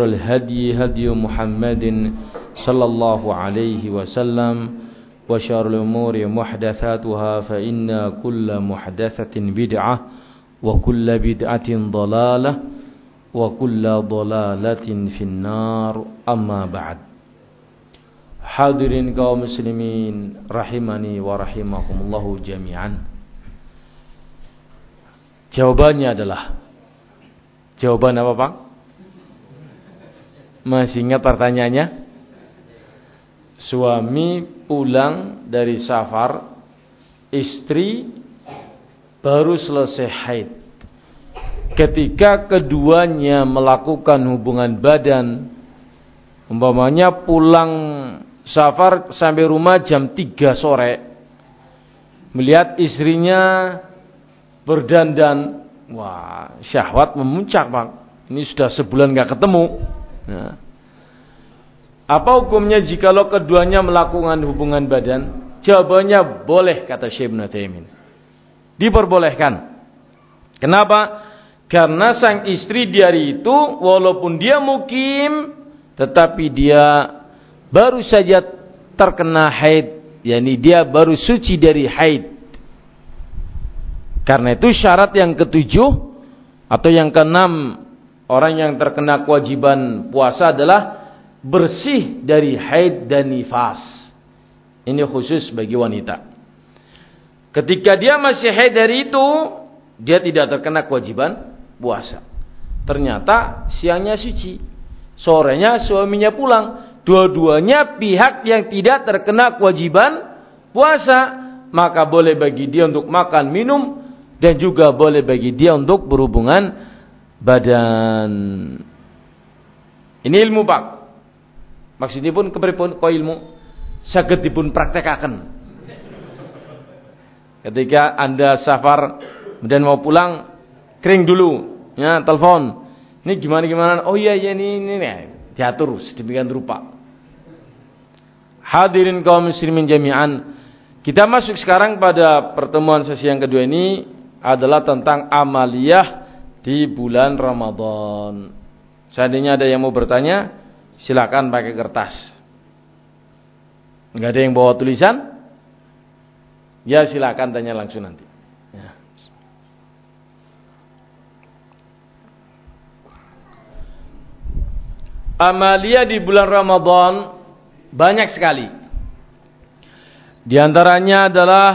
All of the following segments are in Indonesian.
الهدي هدي محمد صلى الله عليه وسلم وشر الأمور محدثاتها فإن كل محدثة بدعة وكل بدعة ضلالة وكل ضلالة في النار أما بعد Hadirin kaum muslimin rahimani wa rahimakumullahu jami'an. Jawabannya adalah Jawaban apa, Pak? Masih ingat pertanyaannya? Suami pulang dari safar, istri baru selesai haid. Ketika keduanya melakukan hubungan badan, umpamanya pulang safar sampai rumah jam 3 sore, melihat istrinya berdandan, wah syahwat memuncak bang. Ini sudah sebulan gak ketemu. Nah. Apa hukumnya jikalau keduanya melakukan hubungan badan? Jawabannya boleh kata Syekh Ibn Taimin. Diperbolehkan. Kenapa? Karena sang istri di hari itu walaupun dia mukim tetapi dia baru saja terkena haid, yakni dia baru suci dari haid. Karena itu syarat yang ketujuh atau yang keenam orang yang terkena kewajiban puasa adalah bersih dari haid dan nifas. Ini khusus bagi wanita. Ketika dia masih haid dari itu, dia tidak terkena kewajiban puasa. Ternyata siangnya suci, sorenya suaminya pulang. Dua-duanya pihak yang tidak terkena kewajiban puasa, maka boleh bagi dia untuk makan, minum, dan juga boleh bagi dia untuk berhubungan badan. Ini ilmu pak. Maksudnya pun kepripun ko ilmu saged dipun praktekaken. Ketika Anda safar kemudian mau pulang kering dulu ya telepon. Ini gimana gimana? Oh iya iya ini ini, ini. diatur sedemikian rupa. Hadirin kaum muslimin jami'an. Kita masuk sekarang pada pertemuan sesi yang kedua ini adalah tentang amaliyah di bulan Ramadan. Seandainya ada yang mau bertanya, silakan pakai kertas. Enggak ada yang bawa tulisan? Ya silakan tanya langsung nanti. Ya. Amalia di bulan Ramadan banyak sekali. Di antaranya adalah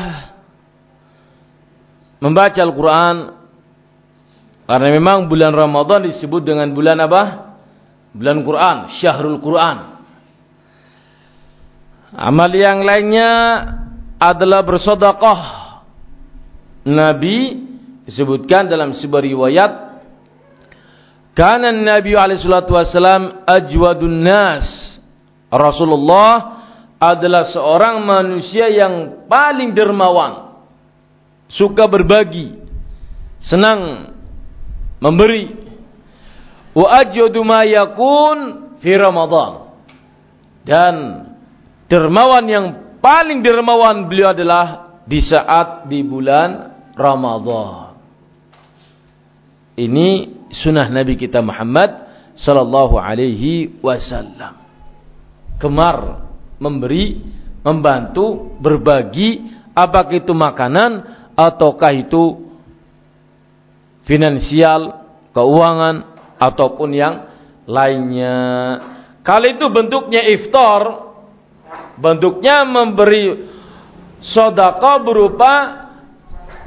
membaca Al-Quran, karena memang bulan Ramadan disebut dengan bulan apa? Bulan Quran, Syahrul Quran. Amal yang lainnya adalah bersedekah. Nabi disebutkan dalam sebuah riwayat Karena Nabi wasallam ajwadun nas. Rasulullah adalah seorang manusia yang paling dermawan, suka berbagi, senang memberi. Wa ajwadu ma yakun fi Ramadan. Dan dermawan yang paling dermawan beliau adalah di saat di bulan Ramadan. Ini sunnah Nabi kita Muhammad sallallahu alaihi wasallam. Gemar memberi membantu berbagi apakah itu makanan ataukah itu finansial, keuangan ataupun yang lainnya. Kalau itu bentuknya iftar, bentuknya memberi sodako berupa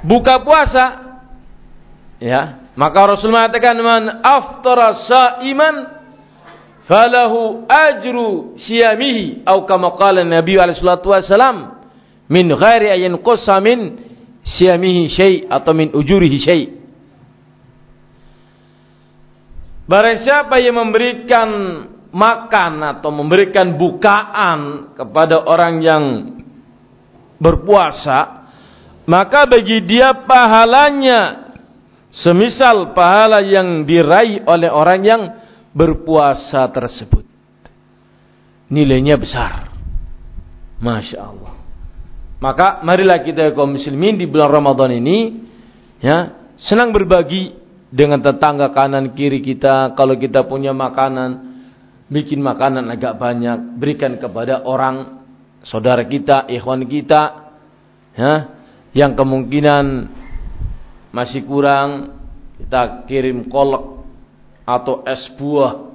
buka puasa. Ya, maka Rasul mengatakan man aftara iman falahu ajru siyamihi atau kama qala Nabi alaihi salatu wasalam min ghairi ayin qussa min siyamihi syai atau min ujurihi syai' Barang siapa yang memberikan makan atau memberikan bukaan kepada orang yang berpuasa, maka bagi dia pahalanya semisal pahala yang diraih oleh orang yang berpuasa tersebut. Nilainya besar. Masya Allah. Maka marilah kita kaum muslimin di bulan Ramadan ini ya senang berbagi dengan tetangga kanan kiri kita kalau kita punya makanan bikin makanan agak banyak berikan kepada orang saudara kita ikhwan kita ya yang kemungkinan masih kurang kita kirim kolak atau es buah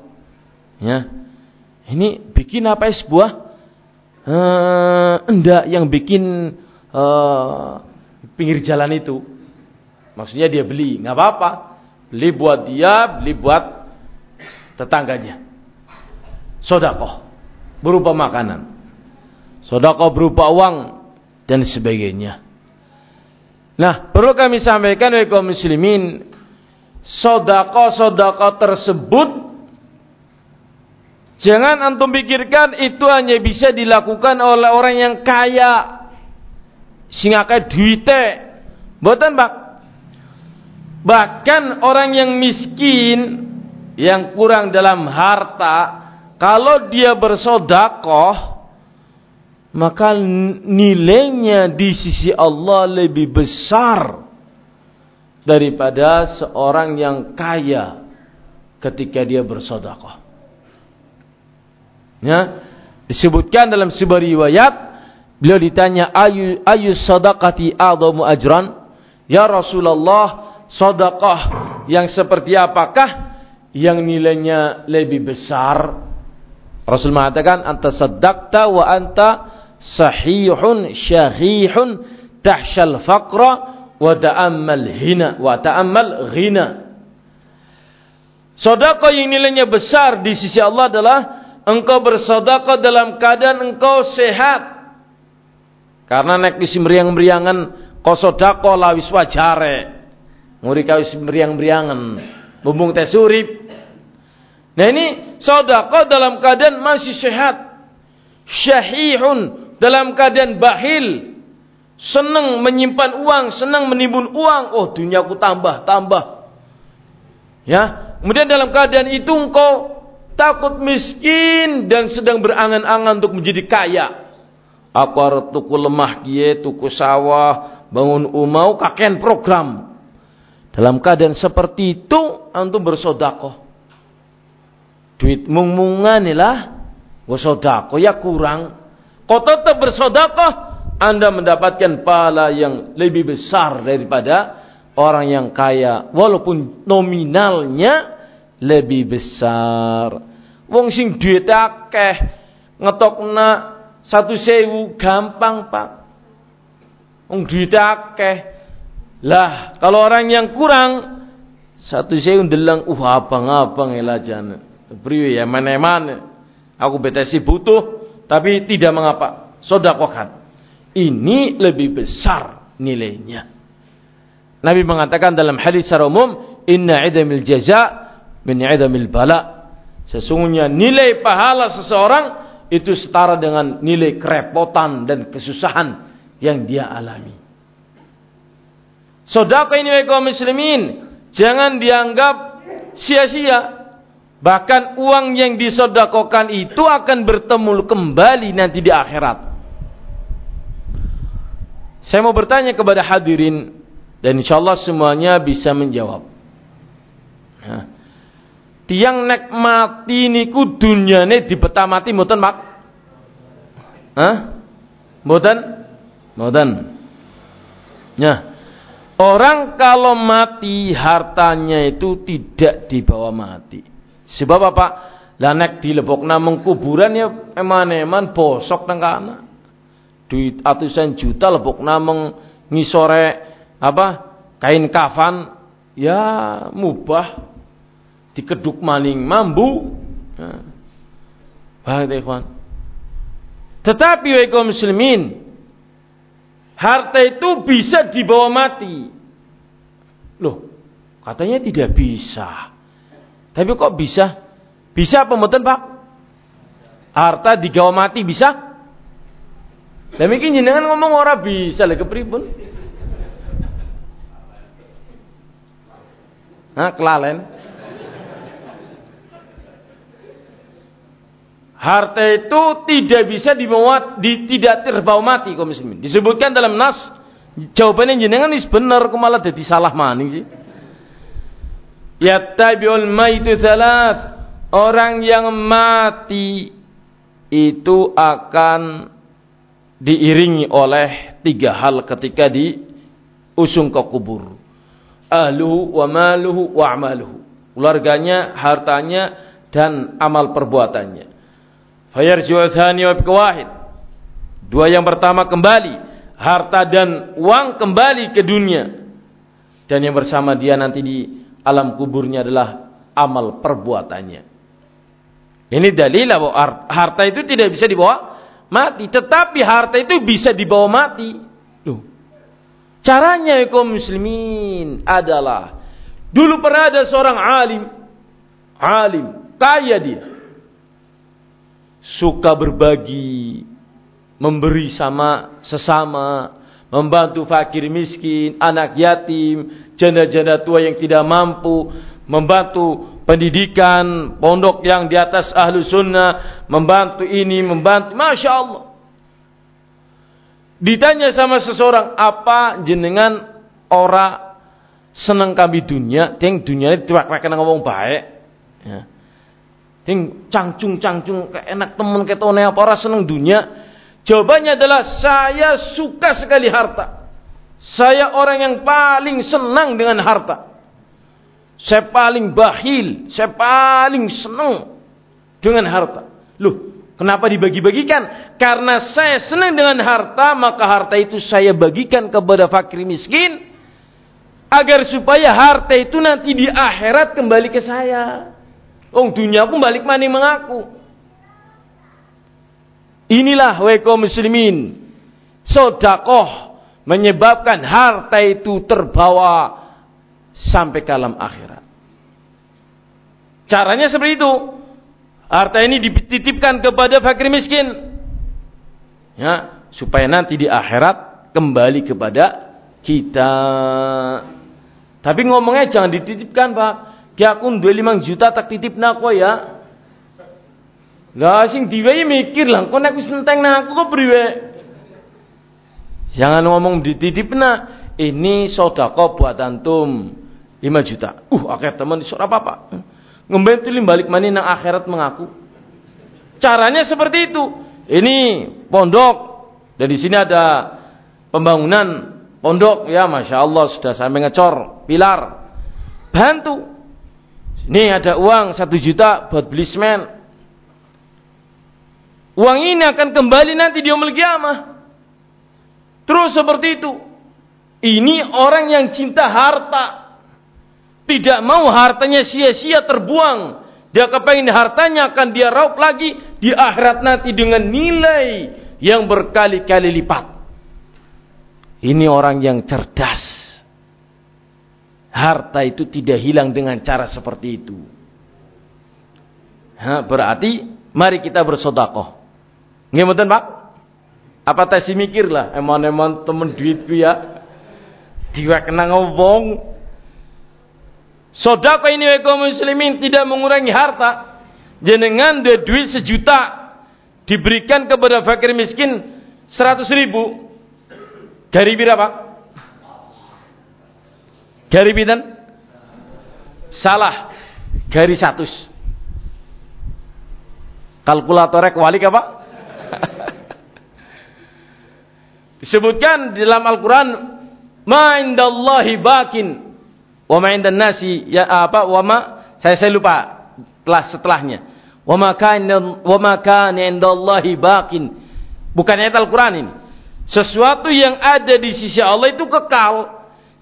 ya. Ini bikin apa es buah? Eh, enggak yang bikin eh, pinggir jalan itu. Maksudnya dia beli nggak apa-apa Beli buat dia, beli buat tetangganya. Sodakoh. Berupa makanan. Sodakoh berupa uang. Dan sebagainya. Nah, perlu kami sampaikan oleh kaum muslimin. Sodakoh-sodakoh tersebut. Jangan antum pikirkan itu hanya bisa dilakukan oleh orang yang kaya. Sehingga kayak duitnya. Buatan bak. Bahkan orang yang miskin yang kurang dalam harta, kalau dia bersodakoh, maka nilainya di sisi Allah lebih besar daripada seorang yang kaya ketika dia bersodakoh. Ya, disebutkan dalam sebuah riwayat, beliau ditanya ayu ayu sadaqati a'zamu ajran? Ya Rasulullah, Sodakah yang seperti apakah yang nilainya lebih besar? Rasul mengatakan anta saddaqta wa anta sahihun syahihun tahsyal faqra wa ta'ammal hina wa ta'ammal ghina. Sedekah yang nilainya besar di sisi Allah adalah engkau bersedekah dalam keadaan engkau sehat. Karena nek meriang-meriangan kau sedekah lawis wajare. Muri kawis meriang-meriangan. Bumbung teh surip. Nah ini sodako dalam keadaan masih sehat. Syahihun dalam keadaan bahil. Senang menyimpan uang, senang menimbun uang. Oh duniaku tambah, tambah. Ya, kemudian dalam keadaan itu engkau takut miskin dan sedang berangan-angan untuk menjadi kaya. Aku harus tuku lemah kie, tuku sawah, bangun umau, kakek program. Dalam keadaan seperti itu antum bersodakoh. Duit mung-mungan lah. Bersodakoh ya kurang. Kau tetap bersodakoh. Anda mendapatkan pahala yang lebih besar daripada orang yang kaya. Walaupun nominalnya lebih besar. Wong sing duit akeh. Ngetokna satu sewu gampang pak. Wong duit akeh lah, kalau orang yang kurang satu saya undelang uh abang-abang elajan. Priwe ya mana-mana. Aku betesi butuh tapi tidak mengapa. Sodakokan. Ini lebih besar nilainya. Nabi mengatakan dalam hadis secara umum, "Inna 'idamil jaza min 'idamil bala." Sesungguhnya nilai pahala seseorang itu setara dengan nilai kerepotan dan kesusahan yang dia alami. Sodako ini kaum muslimin jangan dianggap sia-sia. Bahkan uang yang disodakokan itu akan bertemu kembali nanti di akhirat. Saya mau bertanya kepada hadirin dan insya Allah semuanya bisa menjawab. Nah, tiang nek mati niku dunyane dibetamati mboten mak? Hah? Mboten? Mboten. Nah, Orang kalau mati hartanya itu tidak dibawa mati. Sebab apa? Lanek lebok namung kuburan ya eman-eman bosok nang kana. Duit atusan juta lebok namung ngisore apa? Kain kafan ya mubah dikeduk maning mambu. Nah. Baik, Tetapi wa muslimin, harta itu bisa dibawa mati. Loh, katanya tidak bisa. Tapi kok bisa? Bisa apa mboten, Pak? Harta digawa mati bisa? Demikian jenengan ngomong ora bisa lagi kepripun? Hah, kelalen? Harta itu tidak bisa dibawa, di, tidak terbawa mati kaum muslimin. Disebutkan dalam nas, jawabannya jenengan ini benar kok malah jadi salah maning sih. yattabi'ul maitu thalath orang yang mati itu akan diiringi oleh tiga hal ketika diusung ke kubur ahluhu wa maluhu wa amaluhu keluarganya hartanya dan amal perbuatannya fayarji'u thani wa wahid dua yang pertama kembali harta dan uang kembali ke dunia dan yang bersama dia nanti di alam kuburnya adalah amal perbuatannya. Ini dalil bahwa harta itu tidak bisa dibawa mati, tetapi harta itu bisa dibawa mati. Loh. Caranya ya kaum muslimin adalah dulu pernah ada seorang alim, alim, kaya dia. Suka berbagi, memberi sama sesama, membantu fakir miskin, anak yatim, janda-janda tua yang tidak mampu, membantu pendidikan pondok yang di atas ahlu sunnah, membantu ini, membantu, masya Allah. Ditanya sama seseorang, apa jenengan ora seneng kami dunia, ting dunia itu ngomong baik, ya. Ting cangcung cangcung kayak enak temen ketone apa ora seneng dunia. Jawabannya adalah saya suka sekali harta. Saya orang yang paling senang dengan harta. Saya paling bahil, saya paling senang dengan harta. Loh, kenapa dibagi-bagikan? Karena saya senang dengan harta, maka harta itu saya bagikan kepada fakir miskin agar supaya harta itu nanti di akhirat kembali ke saya. Oh, dunia pun balik mani mengaku. Inilah weko muslimin. Sodakoh menyebabkan harta itu terbawa sampai ke alam akhirat. Caranya seperti itu. Harta ini dititipkan kepada fakir miskin. Ya, supaya nanti di akhirat kembali kepada kita. Tapi ngomongnya jangan dititipkan, Pak. Ki aku duwe 5 juta tak titip nako ya. Lah sing diwehi mikir lah, kok nek wis enteng aku kok priwe? Jangan ngomong dititipna, ini sodako buat antum. 5 juta. Uh, akhir teman di apa apa. Ngembentu balik mani nang akhirat mengaku. Caranya seperti itu. Ini pondok dan di sini ada pembangunan pondok ya masya Allah sudah sampai ngecor pilar bantu ini ada uang satu juta buat beli semen uang ini akan kembali nanti di umul kiamah terus seperti itu ini orang yang cinta harta tidak mau hartanya sia-sia terbuang. Dia kepengen hartanya akan dia raup lagi di akhirat nanti dengan nilai yang berkali-kali lipat. Ini orang yang cerdas. Harta itu tidak hilang dengan cara seperti itu. Ha, berarti mari kita bersodakoh. Ngemutan pak? Apa tesi mikir lah, emang-emang temen duit ya. Dia kena ngomong, Sodako ini kaum muslimin tidak mengurangi harta. Jenengan de duit sejuta diberikan kepada fakir miskin seratus ribu. Dari berapa? Dari bidan? Salah. Dari satu. Kalkulatornya kewalik apa? Disebutkan dalam Al-Quran, Ma indallahi bakin Wa ma indan nasi ya apa wa ma saya saya lupa telah setelahnya. Wa ma kana wa ma kana indallahi baqin. Bukan ayat Al-Qur'an ini. Sesuatu yang ada di sisi Allah itu kekal.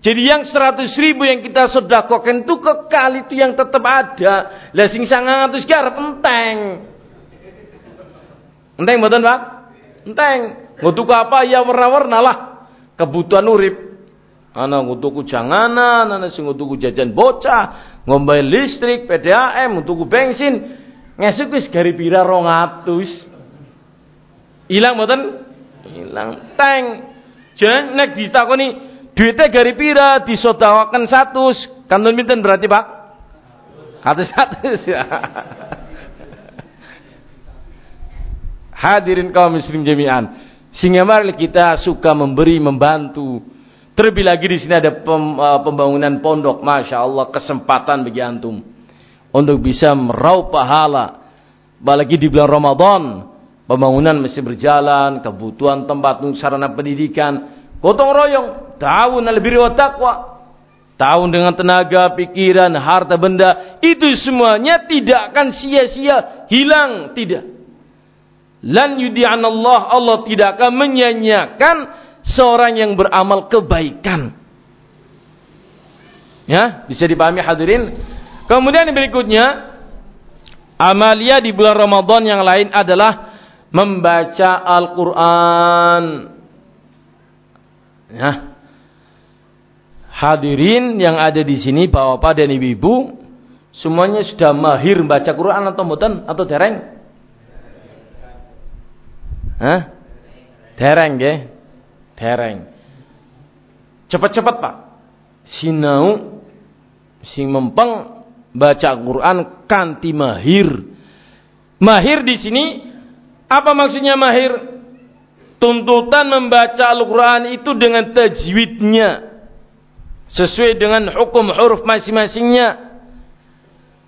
Jadi yang seratus ribu yang kita sedekahkan itu kekal itu yang tetap ada. Lah sing sangat atus garap enteng. Enteng mboten, Pak? Enteng. Ngutuk apa ya warna-warna lah. Kebutuhan urip. Ana ngutuku janganan, ana sing ngutuku jajan bocah, ngombe listrik, PDAM, ngutuku bensin. Ngesuk wis gari pira 200. Ilang mboten? Ilang teng. Jan nek ditakoni duitnya gari pira disodawaken 100, kantun pinten berarti, Pak? Katus satu. Hadirin kaum muslim jami'an. Sehingga mari kita suka memberi, membantu, Terlebih lagi di sini ada pem, uh, pembangunan pondok, masya Allah kesempatan bagi antum untuk bisa meraup pahala. Apalagi di bulan Ramadan, pembangunan mesti berjalan, kebutuhan tempat sarana pendidikan, gotong royong, tahun lebih wa taqwa. Tahun dengan tenaga, pikiran, harta benda, itu semuanya tidak akan sia-sia, hilang, tidak. Lan yudi'an Allah, Allah tidak akan menyanyiakan seorang yang beramal kebaikan. Ya, bisa dipahami hadirin. Kemudian berikutnya, amalia di bulan Ramadan yang lain adalah membaca Al-Quran. Ya. Hadirin yang ada di sini, bapak-bapak dan ibu-ibu, semuanya sudah mahir membaca Quran atau mboten atau dereng? Hah? Dereng ya? Dereng. Cepat-cepat Pak. Sinau sing mempeng baca Quran kanti mahir. Mahir di sini apa maksudnya mahir? Tuntutan membaca Al-Quran itu dengan tajwidnya. Sesuai dengan hukum huruf masing-masingnya.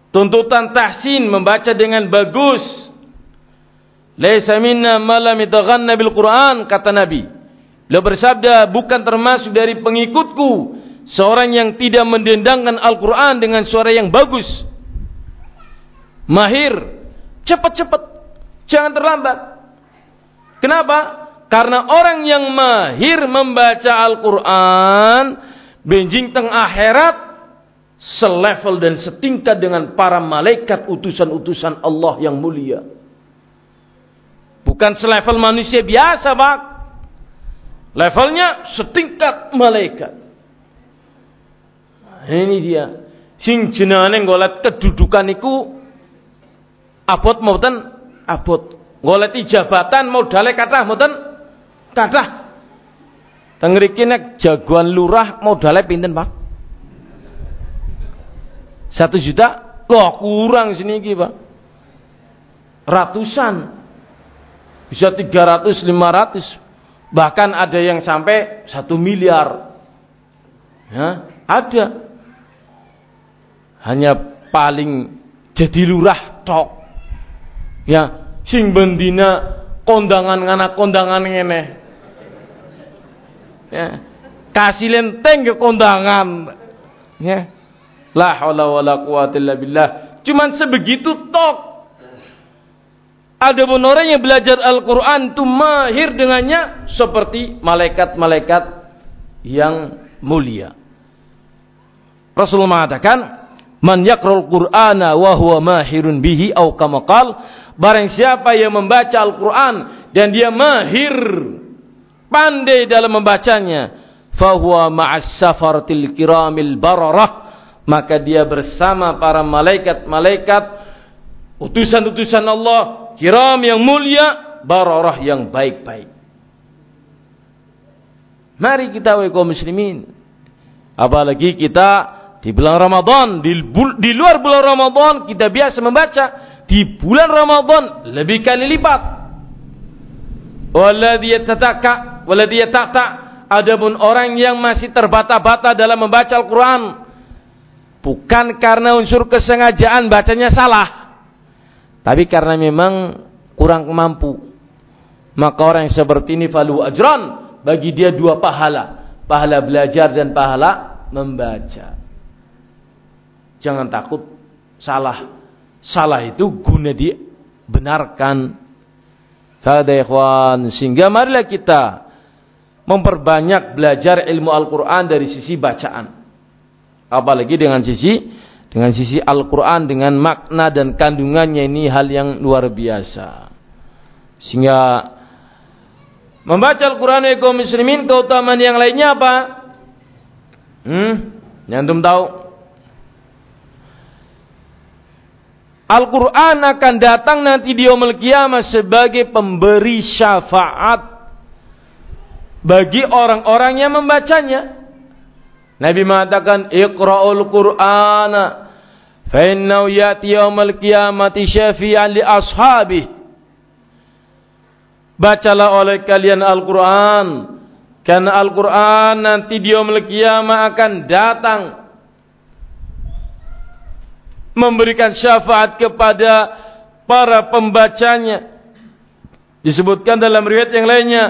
Tuntutan tahsin membaca dengan bagus. Laisa minna malam itaghanna bil Quran kata Nabi. Beliau bersabda, bukan termasuk dari pengikutku seorang yang tidak mendendangkan Al-Quran dengan suara yang bagus. Mahir, cepat-cepat, jangan terlambat. Kenapa? Karena orang yang mahir membaca Al-Quran, benjing teng akhirat, selevel dan setingkat dengan para malaikat utusan-utusan Allah yang mulia. Bukan selevel manusia biasa, Pak. Levelnya setingkat malaikat. Nah, ini dia. Sing jenenge golet kedudukan iku abot mboten abot. Goleti jabatan modale kathah mboten kathah. Mriki nek jagoan lurah modale pinten, Pak? Satu juta? Loh, kurang sini iki, Pak. Ratusan. Bisa 300, 500 Bahkan ada yang sampai satu miliar. Ya, ada. Hanya paling jadi lurah tok. Ya, sing bendina kondangan ngana kondangan ngene. Ya. Kasih lenteng ke kondangan. Ya. La haula wala quwata illa billah. Cuman sebegitu tok ada pun orang yang belajar Al-Quran itu mahir dengannya seperti malaikat-malaikat yang mulia. Rasulullah mengatakan, "Man yakrul Qur'ana wa huwa mahirun bihi au kama barang siapa yang membaca Al-Qur'an dan dia mahir pandai dalam membacanya, fahuwa ma'as safaratil kiramil bararah, maka dia bersama para malaikat-malaikat utusan-utusan Allah kiram yang mulia, bararah yang baik-baik. Mari kita wa kaum muslimin. Apalagi kita di bulan Ramadan, di, di luar bulan Ramadan kita biasa membaca, di bulan Ramadan lebih kali lipat. Walladhi yatataka, walladhi yatata. Adapun orang yang masih terbata-bata dalam membaca Al-Quran. Bukan karena unsur kesengajaan bacanya salah tapi karena memang kurang mampu. Maka orang yang seperti ini falu ajran. Bagi dia dua pahala. Pahala belajar dan pahala membaca. Jangan takut salah. Salah itu guna dibenarkan. Fada ikhwan. Sehingga marilah kita memperbanyak belajar ilmu Al-Quran dari sisi bacaan. Apalagi dengan sisi dengan sisi Al-Quran, dengan makna dan kandungannya ini hal yang luar biasa. Sehingga membaca Al-Quran ya kaum muslimin keutamaan yang lainnya apa? Hmm? Nyantum tahu? Al-Quran akan datang nanti di Yomel Kiamah sebagai pemberi syafaat bagi orang-orang yang membacanya. Nabi mengatakan, Iqra'ul Qur'ana fa'innau yati yawmal qiyamati syafi'an li ashabi. Bacalah oleh kalian Al-Quran. Karena Al-Quran nanti di Yomel Kiamah akan datang memberikan syafaat kepada para pembacanya. Disebutkan dalam riwayat yang lainnya,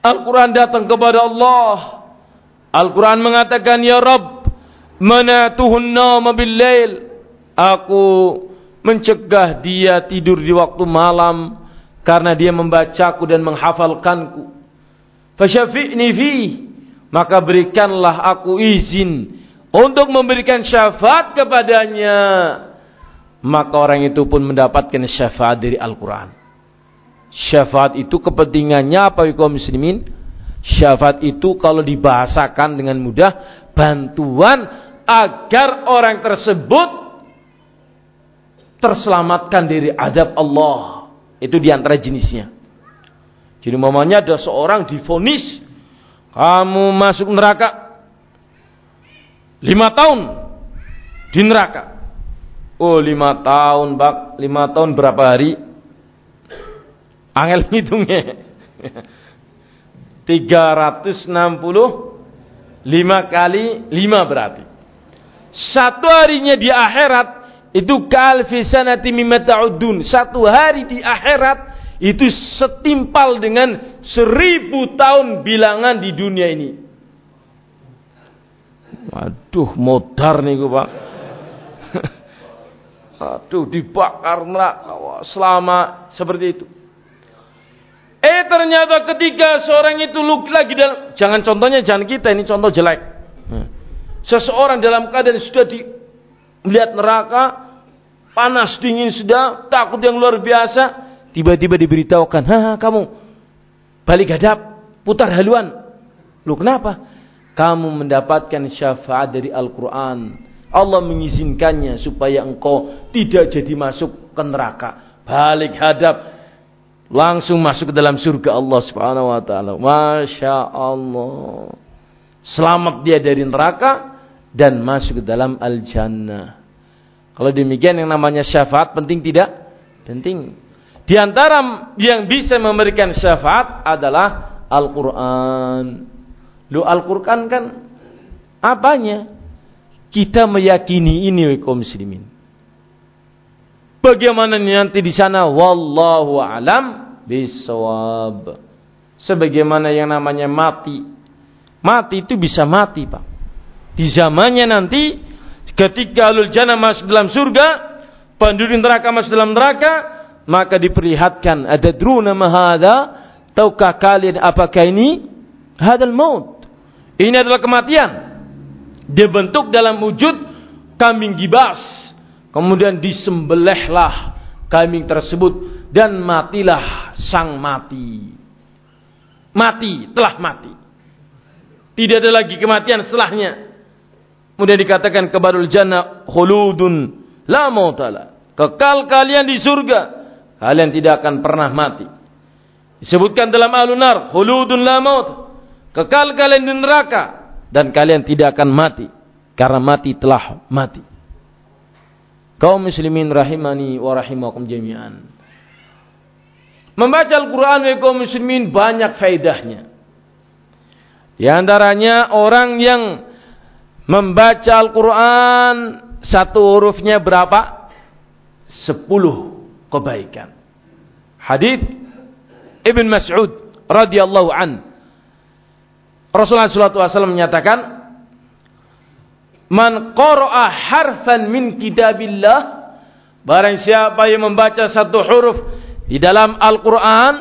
Al-Quran datang kepada Allah. Al-Quran mengatakan, Ya Rabb, manatuhun nama bil Aku mencegah dia tidur di waktu malam karena dia membacaku dan menghafalkanku. Fasyafi'ni fi, maka berikanlah aku izin untuk memberikan syafaat kepadanya. Maka orang itu pun mendapatkan syafaat dari Al-Quran. Syafaat itu kepentingannya apa kaum muslimin? Syafaat itu kalau dibahasakan dengan mudah bantuan agar orang tersebut terselamatkan dari adab Allah. Itu di antara jenisnya. Jadi mamanya ada seorang difonis kamu masuk neraka lima tahun di neraka. Oh lima tahun bak lima tahun berapa hari? Angel hitungnya. 365 kali 5 berarti. Satu harinya di akhirat itu kalfi. Satu hari di akhirat itu setimpal dengan seribu tahun bilangan di dunia ini. Waduh, modar nih gue pak. Aduh, dibakar neraka selama seperti itu. Eh ternyata ketika seorang itu lagi dalam jangan contohnya jangan kita ini contoh jelek. Hmm. Seseorang dalam keadaan sudah di melihat neraka panas dingin sudah takut yang luar biasa tiba-tiba diberitahukan ha kamu balik hadap putar haluan lu kenapa kamu mendapatkan syafaat dari Al-Quran Allah mengizinkannya supaya engkau tidak jadi masuk ke neraka balik hadap langsung masuk ke dalam surga Allah Subhanahu wa taala. Masya Allah. Selamat dia dari neraka dan masuk ke dalam al-jannah. Kalau demikian yang namanya syafaat penting tidak? Penting. Di antara yang bisa memberikan syafaat adalah Al-Qur'an. Lu Al-Qur'an kan apanya? Kita meyakini ini kaum muslimin. Bagaimana nanti di sana wallahu alam bisawab. Sebagaimana yang namanya mati. Mati itu bisa mati, Pak. Di zamannya nanti ketika alul jannah masuk dalam surga, penduduk neraka masuk dalam neraka, maka diperlihatkan ada druna mahada, tahukah kalian apakah ini? Hadal maut. Ini adalah kematian. Dibentuk dalam wujud kambing gibas Kemudian disembelihlah kambing tersebut dan matilah sang mati. Mati, telah mati. Tidak ada lagi kematian setelahnya. Kemudian dikatakan kebarul jannah khuludun la mautala. Kekal kalian di surga. Kalian tidak akan pernah mati. Disebutkan dalam alunar khuludun la maut. Kekal kalian di neraka dan kalian tidak akan mati karena mati telah mati kaum muslimin rahimani wa rahimakum jami'an. Membaca Al-Quran wa kaum muslimin banyak faedahnya. Di antaranya orang yang membaca Al-Quran satu hurufnya berapa? Sepuluh kebaikan. Hadis Ibn Mas'ud radhiyallahu an. Rasulullah SAW menyatakan, Man qara'a harfan min kitabillah barang siapa yang membaca satu huruf di dalam Al-Qur'an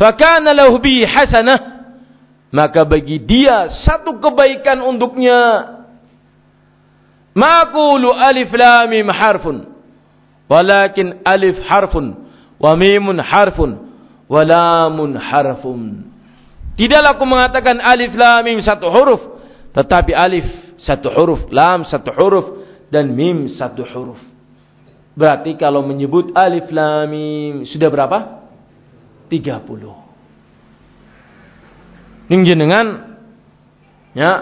fakana lahu bi hasanah maka bagi dia satu kebaikan untuknya. Maqulu alif lam mim harfun walakin alif harfun wa mimun harfun wa lamun harfun tidaklah aku mengatakan alif lam mim satu huruf tetapi alif satu huruf, lam satu huruf, dan mim satu huruf. Berarti kalau menyebut alif lam mim sudah berapa? 30. Ning jenengan ya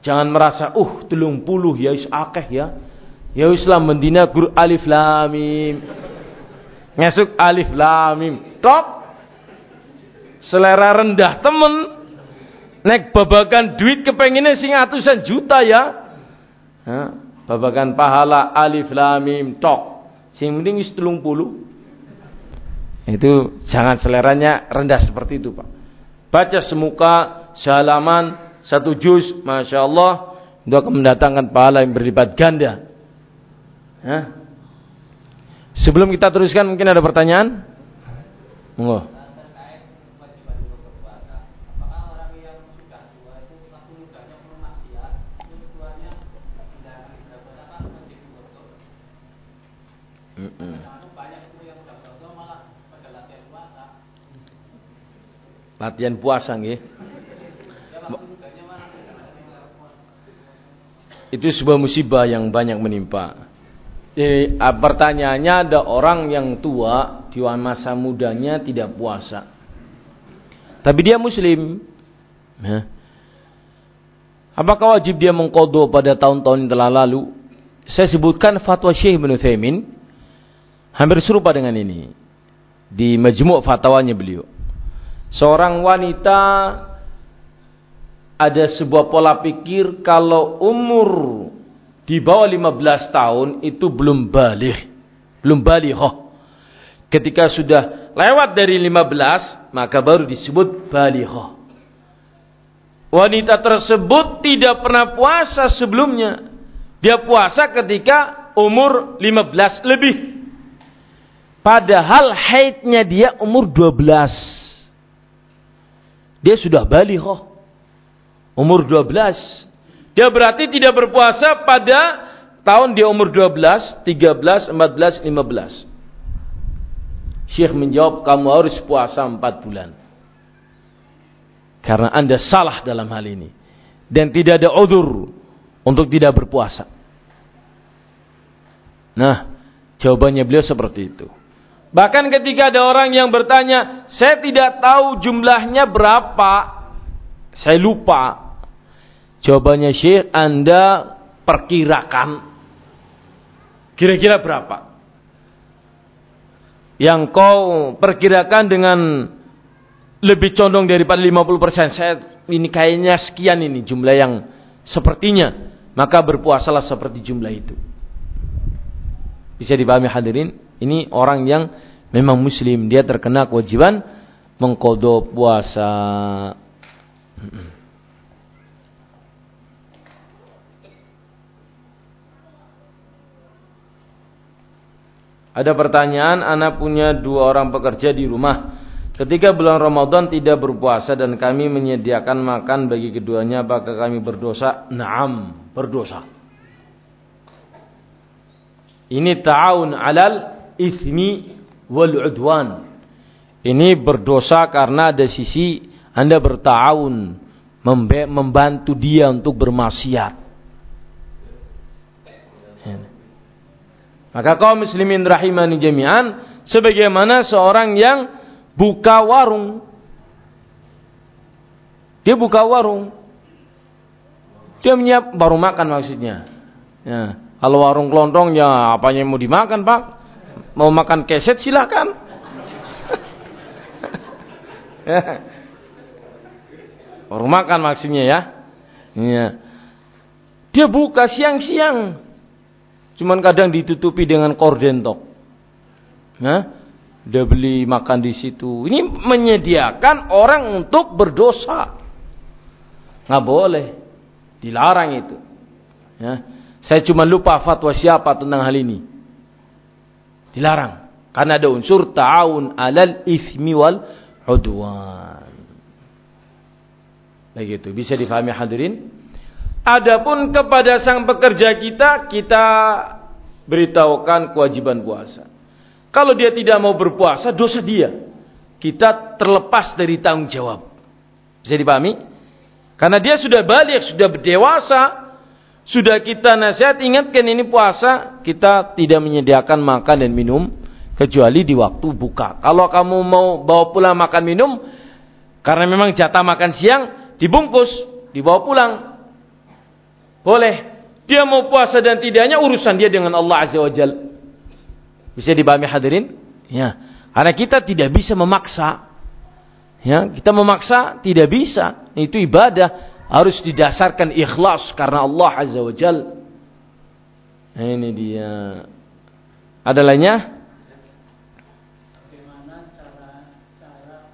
jangan merasa uh telung puluh ya is akeh ya. Ya Islam mendina gur alif lam mim. Ngesuk alif lam mim. Top. Selera rendah temen. Nek babakan duit kepenginnya sing atusan juta ya. Ha? babakan pahala alif lam mim tok. Sing penting wis 30 itu jangan seleranya rendah seperti itu Pak. Baca semuka sehalaman satu juz Masya Allah. Itu akan mendatangkan pahala yang berlipat ganda. Hah? sebelum kita teruskan mungkin ada pertanyaan? Monggo Latihan puasa nggih. Itu sebuah musibah yang banyak menimpa. Jadi, pertanyaannya ada orang yang tua di masa mudanya tidak puasa. Tapi dia muslim. Apakah wajib dia mengkodo pada tahun-tahun yang telah lalu? Saya sebutkan fatwa Syekh Ibn Uthaymin hampir serupa dengan ini di majmuk fatwanya beliau. Seorang wanita ada sebuah pola pikir kalau umur di bawah 15 tahun itu belum balik, belum balighah. Ketika sudah lewat dari 15, maka baru disebut balighah. Wanita tersebut tidak pernah puasa sebelumnya. Dia puasa ketika umur 15 lebih. Padahal haidnya dia umur 12. Dia sudah balighah. Umur 12. Dia berarti tidak berpuasa pada tahun dia umur 12, 13, 14, 15. Syekh menjawab, kamu harus puasa 4 bulan. Karena anda salah dalam hal ini. Dan tidak ada udur untuk tidak berpuasa. Nah, jawabannya beliau seperti itu. Bahkan ketika ada orang yang bertanya, saya tidak tahu jumlahnya berapa, saya lupa. Jawabannya Syekh, Anda perkirakan kira-kira berapa? Yang kau perkirakan dengan lebih condong daripada 50%. Saya ini kayaknya sekian ini jumlah yang sepertinya. Maka berpuasalah seperti jumlah itu. Bisa dipahami hadirin? Ini orang yang memang muslim. Dia terkena kewajiban mengkodok puasa. Ada pertanyaan, anak punya dua orang pekerja di rumah. Ketika bulan Ramadan tidak berpuasa dan kami menyediakan makan bagi keduanya, apakah kami berdosa? Naam, berdosa. Ini ta'awun alal ismi wal udwan. Ini berdosa karena ada sisi Anda bertahun membantu dia untuk bermaksiat. Maka kaum muslimin rahimani jami'an sebagaimana seorang yang buka warung. Dia buka warung. Dia menyiap baru makan maksudnya. Ya. Kalau warung kelontong ya apanya mau dimakan pak? Mau makan keset silahkan. ya. Baru makan maksudnya ya. ya. Dia buka siang-siang. Cuman kadang ditutupi dengan korden tok. Nah, dia beli makan di situ. Ini menyediakan orang untuk berdosa. Nggak boleh. Dilarang itu. Ya. Saya cuma lupa fatwa siapa tentang hal ini. Dilarang. Karena ada unsur ta'awun alal ithmi wal udwan. Begitu. Bisa difahami hadirin? Adapun kepada sang pekerja kita, kita beritahukan kewajiban puasa. Kalau dia tidak mau berpuasa, dosa dia. Kita terlepas dari tanggung jawab. Bisa dipahami? Karena dia sudah balik, sudah berdewasa, sudah kita nasihat, ingatkan ini puasa, kita tidak menyediakan makan dan minum, kecuali di waktu buka. Kalau kamu mau bawa pulang makan minum, karena memang jatah makan siang, dibungkus, dibawa pulang. Boleh. Dia mau puasa dan tidaknya urusan dia dengan Allah Azza wa. Bisa dipahami hadirin? Ya. Karena kita tidak bisa memaksa. Ya, kita memaksa tidak bisa. Itu ibadah harus didasarkan ikhlas karena Allah Azza wa Jal. Nah, ini dia. Ada lainnya? Bagaimana cara cara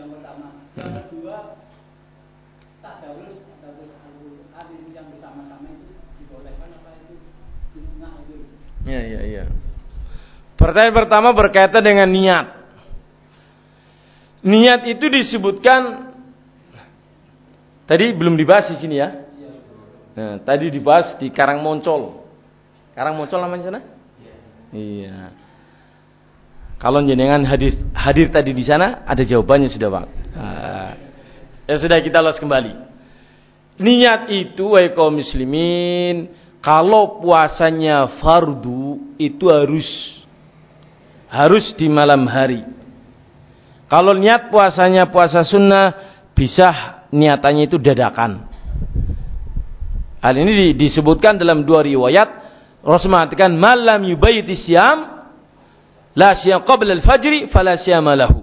yang pertama. Yang kedua tadarus tadarus al yang bersama-sama itu dibolehkan apa itu? Nah itu. Ya ya ya pertanyaan pertama berkaitan dengan niat. Niat itu disebutkan tadi belum dibahas di sini ya? Nah, tadi dibahas di Karang Moncol Karang Moncol namanya sana iya kalau jenengan hadir, hadir tadi di sana, ada jawabannya sudah bang. Nah, ya sudah kita los kembali. Niat itu, wahai kaum muslimin, kalau puasanya fardu itu harus harus di malam hari. Kalau niat puasanya puasa sunnah, bisa niatannya itu dadakan. Hal ini disebutkan dalam dua riwayat. Rasul mengatakan malam yubayiti siam La siyam qabla al-fajri fala siyama lahu.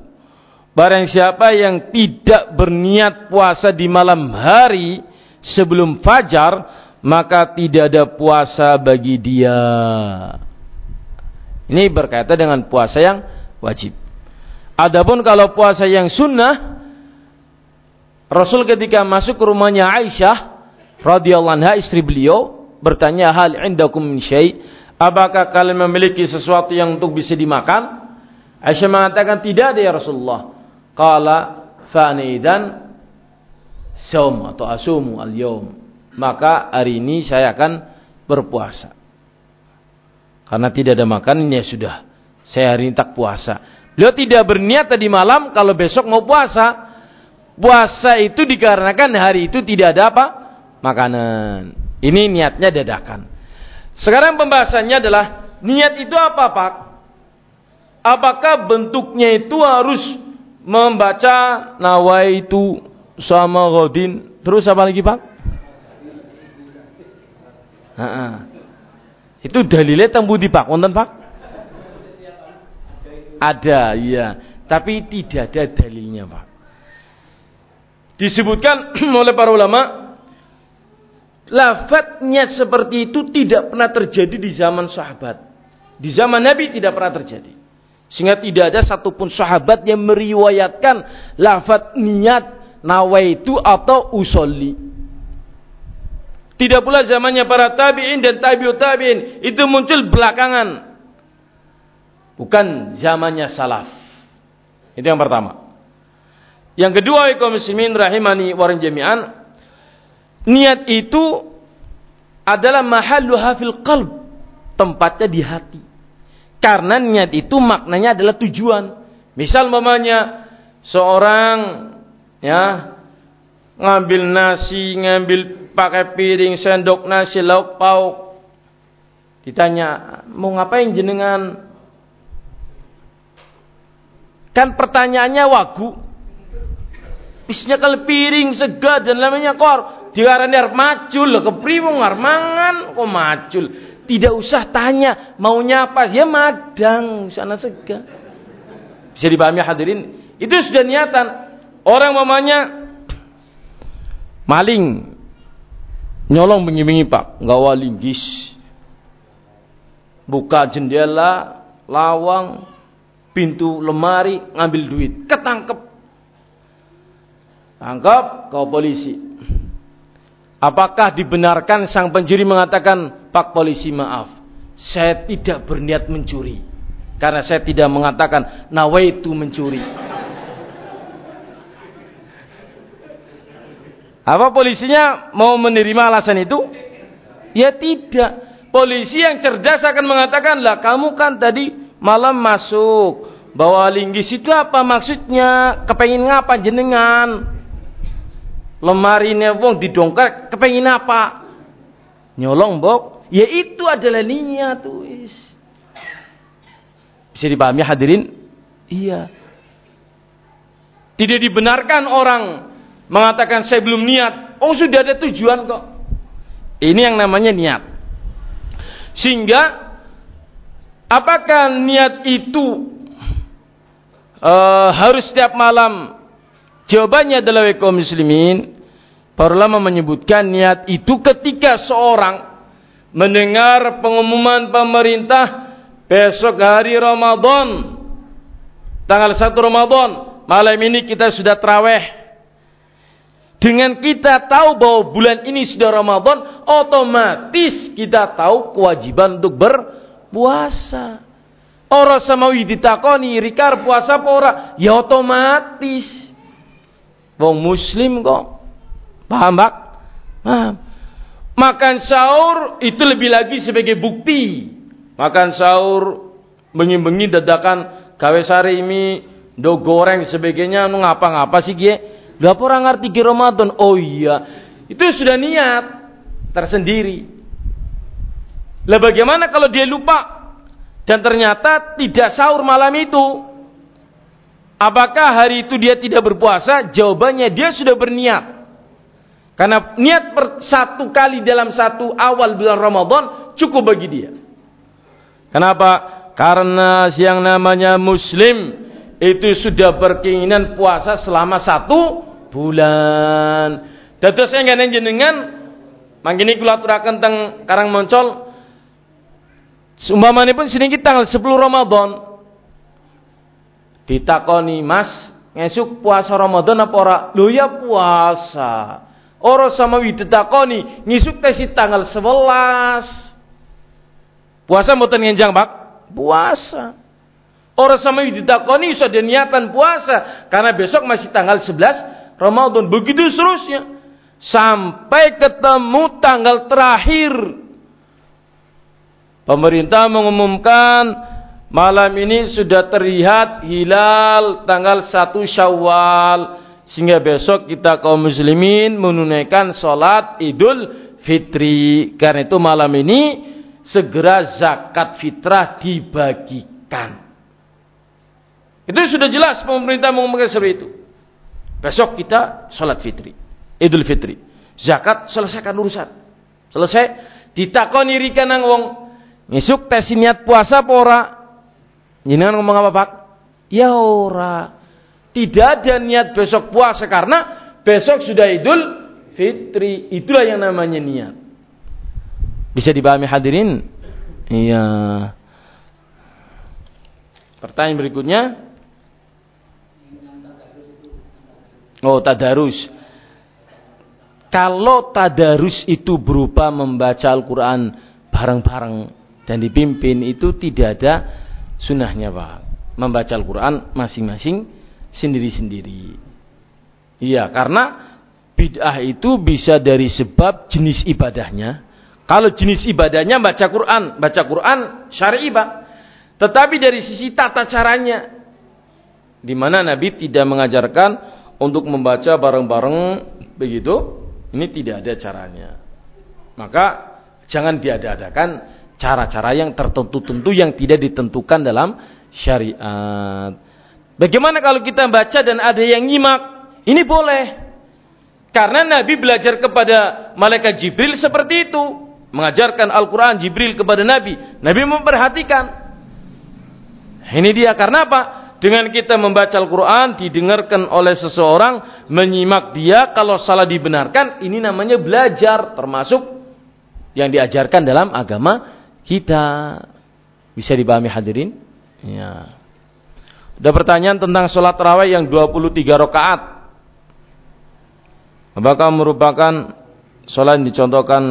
Barang siapa yang tidak berniat puasa di malam hari sebelum fajar, maka tidak ada puasa bagi dia. Ini berkaitan dengan puasa yang wajib. Adapun kalau puasa yang sunnah, Rasul ketika masuk ke rumahnya Aisyah radhiyallahu anha istri beliau bertanya hal indakum min syai' Apakah kalian memiliki sesuatu yang untuk bisa dimakan? Aisyah mengatakan tidak ada ya Rasulullah. Qala fanidan saum atau asumu al yom Maka hari ini saya akan berpuasa. Karena tidak ada makan ya sudah. Saya hari ini tak puasa. Beliau tidak berniat tadi malam kalau besok mau puasa. Puasa itu dikarenakan hari itu tidak ada apa? Makanan. Ini niatnya dadakan. Sekarang pembahasannya adalah niat itu apa Pak? Apakah bentuknya itu harus membaca nawaitu sama godin terus apa lagi Pak? Ha -ha. Itu dalilnya tembudi Pak, wonten Pak? Ada, iya. Tapi tidak ada dalilnya Pak. Disebutkan oleh para ulama Lafadznya seperti itu tidak pernah terjadi di zaman sahabat. Di zaman Nabi tidak pernah terjadi. Sehingga tidak ada satupun sahabat yang meriwayatkan lafadz niat nawaitu atau usolli. Tidak pula zamannya para tabi'in dan tabi'ut tabi'in. Itu muncul belakangan. Bukan zamannya salaf. Itu yang pertama. Yang kedua, kaum muslimin rahimani warin jami'an niat itu adalah mahalluha fil qalb, tempatnya di hati. Karena niat itu maknanya adalah tujuan. Misal mamanya seorang ya ngambil nasi, ngambil pakai piring, sendok nasi, lauk pauk. Ditanya, mau ngapain jenengan? Kan pertanyaannya wagu. Bisnya kalau piring segar dan namanya kor. Diarani arep macul, kepriwe arep mangan kok macul. Tidak usah tanya maunya apa, ya madang sana sega. Bisa dipahami hadirin? Itu sudah niatan. Orang mamanya maling nyolong bengi-bengi Pak, nggak linggis. Buka jendela, lawang, pintu lemari, ngambil duit, ketangkep. Tangkap kau polisi. Apakah dibenarkan sang pencuri mengatakan, Pak polisi maaf, saya tidak berniat mencuri. Karena saya tidak mengatakan, nawaitu mencuri. Apa polisinya mau menerima alasan itu? Ya tidak. Polisi yang cerdas akan mengatakan, lah kamu kan tadi malam masuk. Bawa linggis itu apa maksudnya? Kepengin ngapa jenengan? Lemari wong didongkrak kepengin apa nyolong bok ya itu adalah niat tuh Bisa dipahami hadirin? Iya. Tidak dibenarkan orang mengatakan saya belum niat. Oh sudah ada tujuan kok. Ini yang namanya niat. Sehingga apakah niat itu uh, harus setiap malam? Jawabannya adalah kaum muslimin. Para ulama menyebutkan niat itu ketika seorang mendengar pengumuman pemerintah besok hari Ramadan tanggal 1 Ramadan malam ini kita sudah terawih. Dengan kita tahu bahwa bulan ini sudah Ramadan, otomatis kita tahu kewajiban untuk berpuasa. Orang samawi ditakoni, rikar puasa apa ora? Ya otomatis. Wong muslim kok. Paham, Pak? Paham. Makan sahur itu lebih lagi sebagai bukti. Makan sahur bengi-bengi dadakan gawe sari ini do goreng sebagainya nu ngapa-ngapa sih gie gak orang ngerti ke Ramadan oh iya itu sudah niat tersendiri lah bagaimana kalau dia lupa dan ternyata tidak sahur malam itu apakah hari itu dia tidak berpuasa? Jawabannya dia sudah berniat. Karena niat per satu kali dalam satu awal bulan Ramadan cukup bagi dia. Kenapa? Karena yang namanya muslim itu sudah berkeinginan puasa selama satu bulan. Dados enggak jenengan mangkini kula aturaken teng Karang Moncol pun sedikit tanggal 10 Ramadan ditakoni Mas ngesuk puasa Ramadan apa ora? Lho ya puasa. Ora sama ditakoni ngisuk tesi tanggal 11. Puasa mboten ngenjang, Pak? Puasa. Orang sama ditakoni sudah niatan puasa karena besok masih tanggal 11 Ramadan. Begitu seterusnya sampai ketemu tanggal terakhir. Pemerintah mengumumkan malam ini sudah terlihat hilal tanggal 1 Syawal sehingga besok kita kaum muslimin menunaikan salat Idul Fitri. Karena itu malam ini segera zakat fitrah dibagikan. Itu sudah jelas pemerintah mengumumkan seperti itu. Besok kita sholat fitri. Idul fitri. Zakat selesaikan urusan. Selesai. Ditakoni rika nang wong. Ngisuk tes niat puasa apa ora? Jenengan ngomong apa pak? Ya ora. Tidak ada niat besok puasa karena besok sudah idul fitri. Itulah yang namanya niat. Bisa dipahami hadirin? Iya. Pertanyaan berikutnya. Oh, tadarus. Kalau tadarus itu berupa membaca Al-Quran bareng-bareng dan dipimpin itu tidak ada sunnahnya Pak. Membaca Al-Quran masing-masing sendiri-sendiri. Iya, karena bid'ah itu bisa dari sebab jenis ibadahnya. Kalau jenis ibadahnya baca Quran, baca Quran syar'i Pak. Tetapi dari sisi tata caranya, di mana Nabi tidak mengajarkan untuk membaca bareng-bareng begitu, ini tidak ada caranya. Maka jangan diadakan cara-cara yang tertentu-tentu yang tidak ditentukan dalam syariat. Bagaimana kalau kita baca dan ada yang nyimak? Ini boleh. Karena Nabi belajar kepada malaikat Jibril seperti itu. Mengajarkan Al-Quran Jibril kepada Nabi. Nabi memperhatikan. Ini dia karena apa? Dengan kita membaca Al-Quran, didengarkan oleh seseorang, menyimak dia, kalau salah dibenarkan, ini namanya belajar, termasuk yang diajarkan dalam agama kita. Bisa dipahami hadirin? Ya. Ada pertanyaan tentang sholat terawih yang 23 rakaat. Apakah merupakan sholat yang dicontohkan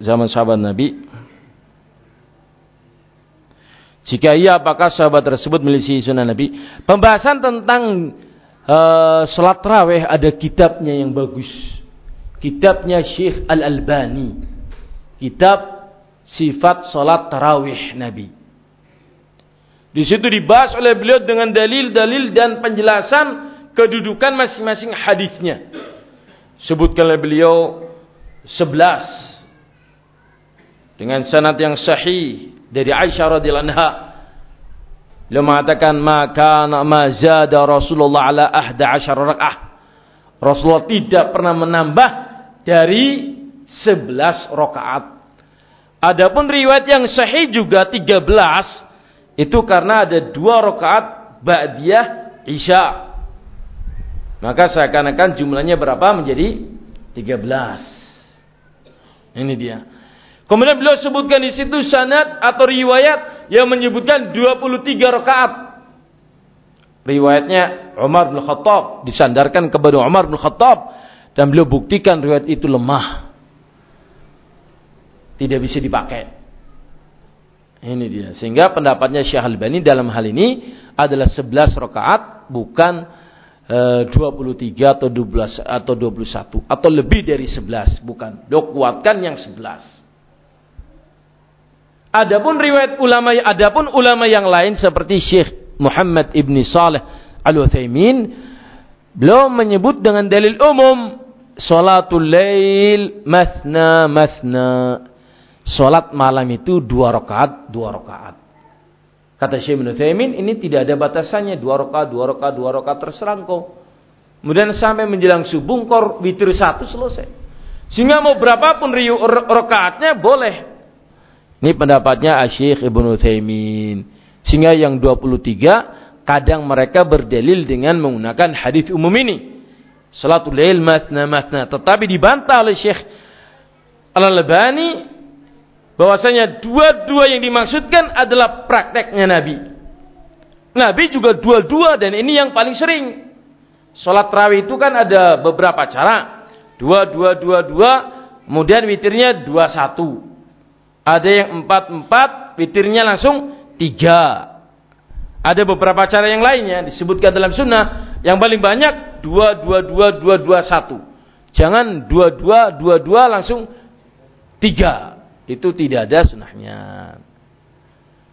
zaman sahabat Nabi? Jika iya, apakah sahabat tersebut milisi sunnah Nabi? Pembahasan tentang uh, sholat terawih ada kitabnya yang bagus. Kitabnya Syekh Al-Albani. Kitab Sifat Sholat Tarawih Nabi. Di situ dibahas oleh beliau dengan dalil-dalil dan penjelasan kedudukan masing-masing hadisnya. Sebutkan oleh beliau sebelas dengan sanad yang sahih dari Aisyah radhiyallahu anha Beliau mengatakan maka ma zada Rasulullah ala ahda asyara rak'ah. Rasulullah tidak pernah menambah dari 11 rakaat. Adapun riwayat yang sahih juga 13 itu karena ada dua rakaat ba'diyah isya. Maka seakan-akan jumlahnya berapa menjadi 13. Ini dia. Kemudian beliau sebutkan di situ sanad atau riwayat yang menyebutkan 23 rakaat. Riwayatnya Umar bin Khattab disandarkan kepada Umar bin Khattab dan beliau buktikan riwayat itu lemah. Tidak bisa dipakai. Ini dia. Sehingga pendapatnya Syekh Al-Bani dalam hal ini adalah 11 rakaat bukan eh, 23 atau 12 atau 21 atau lebih dari 11, bukan. Beliau kuatkan yang 11. Adapun riwayat ulama, adapun ulama yang lain seperti Syekh Muhammad ibni Saleh Al Utsaimin, beliau menyebut dengan dalil umum salatul lail masna masna. Salat malam itu dua rakaat, dua rakaat. Kata Syekh Ibn Utsaimin, ini tidak ada batasannya dua rakaat, dua rakaat, dua rakaat terserang kau. Kemudian sampai menjelang subuh kor witir satu selesai. Sehingga mau berapapun rakaatnya boleh. Ini pendapatnya Asyik Ibnu Utsaimin. Sehingga yang 23 kadang mereka berdalil dengan menggunakan hadis umum ini. Salatul lail matna matna. Tetapi dibantah oleh Syekh Al-Albani bahwasanya dua-dua yang dimaksudkan adalah prakteknya Nabi. Nabi juga dua-dua dan ini yang paling sering. Salat tarawih itu kan ada beberapa cara. Dua, dua, dua, dua. Kemudian witirnya dua, satu. Ada yang empat-empat, witirnya langsung tiga. Ada beberapa cara yang lainnya disebutkan dalam sunnah. Yang paling banyak dua, dua, dua, dua, dua, satu. Jangan dua, dua, dua, dua langsung tiga. Itu tidak ada sunnahnya.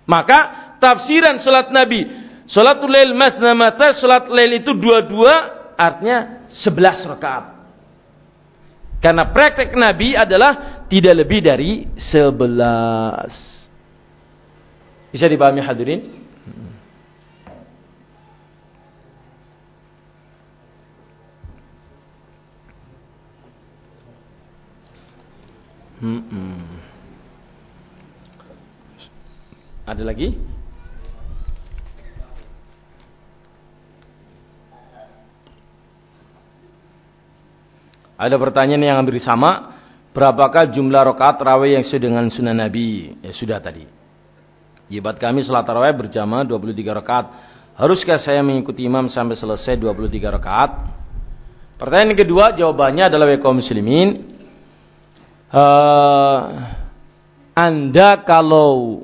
Maka tafsiran salat Nabi, salatul lail masna mata, salat lail itu dua-dua artinya sebelas rakaat. Karena praktek Nabi adalah tidak lebih dari sebelas. Bisa dipahami hadirin? Hmm. Ada lagi? Ada pertanyaan yang hampir sama. Berapakah jumlah rakaat tarawih yang sesuai dengan sunnah Nabi? Ya sudah tadi. Ibadat kami salat tarawih berjamaah 23 rakaat. Haruskah saya mengikuti imam sampai selesai 23 rakaat? Pertanyaan kedua jawabannya adalah wa muslimin. Uh, anda kalau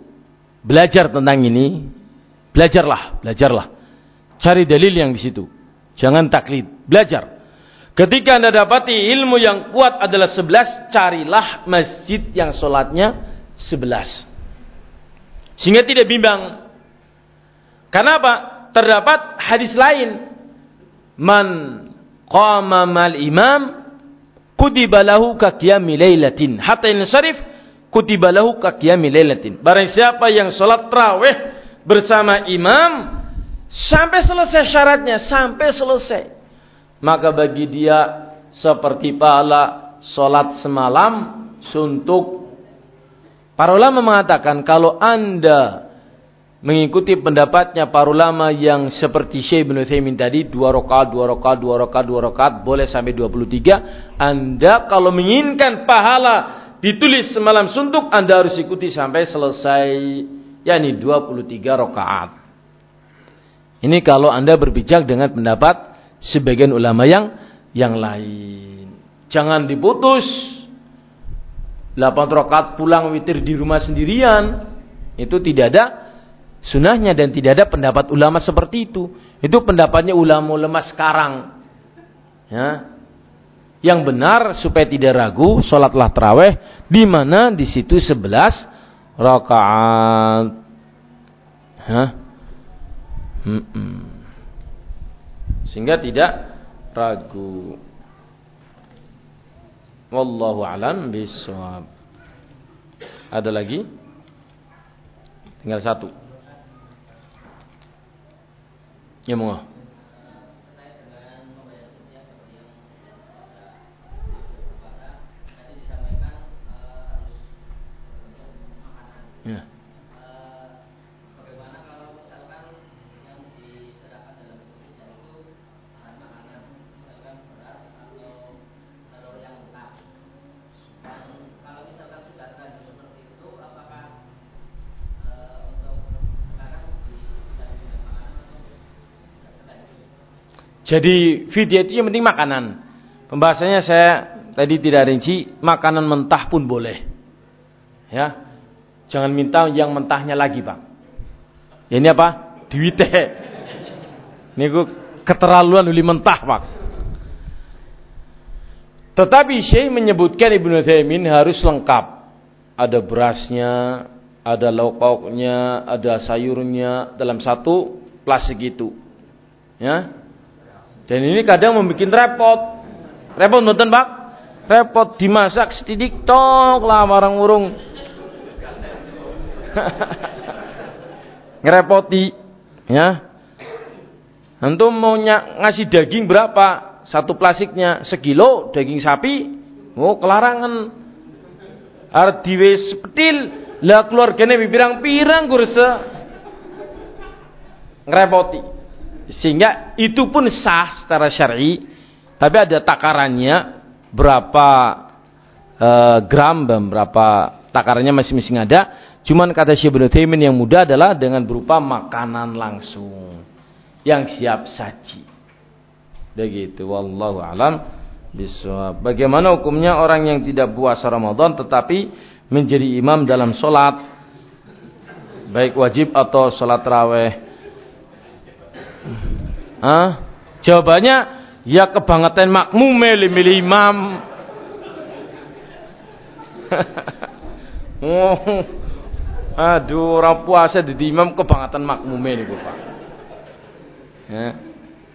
belajar tentang ini, belajarlah, belajarlah. Cari dalil yang di situ. Jangan taklid, belajar. Ketika anda dapati ilmu yang kuat adalah sebelas, carilah masjid yang sholatnya sebelas. Sehingga tidak bimbang. Karena apa? Terdapat hadis lain. Man qama mal imam kutibalahu kakiyami laylatin. Hatta kutibalahu kakiyami laylatin. Barang siapa yang sholat terawih bersama imam sampai selesai syaratnya, sampai selesai maka bagi dia seperti pahala solat semalam suntuk. Para ulama mengatakan kalau anda mengikuti pendapatnya para ulama yang seperti Syekh bin Utsaimin tadi dua rakaat, dua rakaat, dua rakaat, dua rakaat boleh sampai 23. Anda kalau menginginkan pahala ditulis semalam suntuk Anda harus ikuti sampai selesai yakni 23 rakaat. Ini kalau Anda berbicara dengan pendapat sebagian ulama yang yang lain. Jangan diputus. 8 rakaat pulang witir di rumah sendirian. Itu tidak ada sunahnya dan tidak ada pendapat ulama seperti itu. Itu pendapatnya ulama-ulama sekarang. Ya. Yang benar supaya tidak ragu salatlah tarawih di mana di situ 11 rakaat. Sehingga tidak ragu. Wallahu alam bisawab. Ada lagi? Tinggal satu. Ya mau. Ya. Jadi video itu yang penting makanan. Pembahasannya saya tadi tidak rinci, makanan mentah pun boleh. Ya. Jangan minta yang mentahnya lagi, Pak. Ya, ini apa? Duite. Ini gue keterlaluan uli mentah, Pak. Tetapi Syekh menyebutkan Ibnu Taimin harus lengkap. Ada berasnya, ada lauk pauknya, ada sayurnya dalam satu plastik itu. Ya, dan ini kadang membuat repot. Repot nonton Pak? Repot dimasak setidik tok lah marang urung. Ngerepoti ya. Antum mau ngasih daging berapa? Satu plastiknya sekilo daging sapi. Oh, kelarangan. Arep diwe sepetil, lah keluargane pirang-pirang kurse. Ngerepoti. Sehingga itu pun sah secara syar'i, tapi ada takarannya berapa uh, gram dan berapa takarannya masing-masing ada. Cuman kata Syekh Ibnu Taimin yang mudah adalah dengan berupa makanan langsung yang siap saji. Begitu wallahu alam bisawab. Bagaimana hukumnya orang yang tidak puasa Ramadan tetapi menjadi imam dalam solat baik wajib atau solat raweh Hah? Jawabannya ya kebangetan makmum milih imam. oh. Aduh, orang puasa di imam kebangetan makmum ini, Pak. Ya.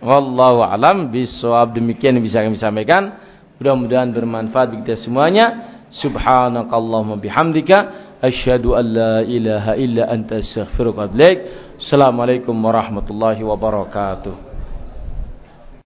Wallahu alam bisawab demikian yang bisa kami sampaikan. Mudah-mudahan bermanfaat bagi kita semuanya. Subhanakallahumma bihamdika asyhadu an la ilaha illa anta astaghfiruka wa atubu Assalamualaikum warahmatullahi wabarakatuh.